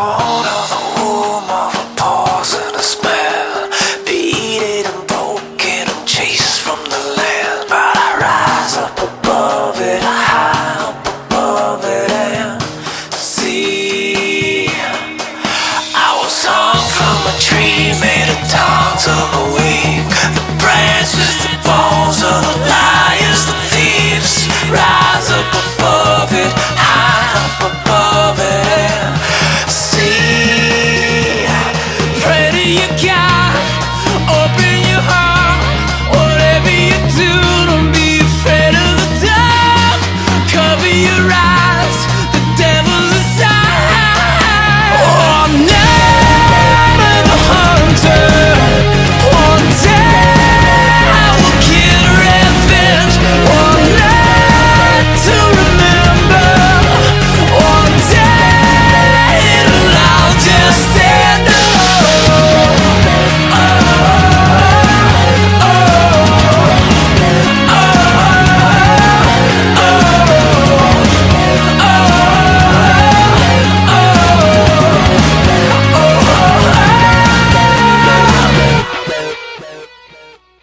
Of womb of a pause and a Beaten and broken chased from the land. But I rise up above it, I high up above it and see. I was from a tree, made a tongue to a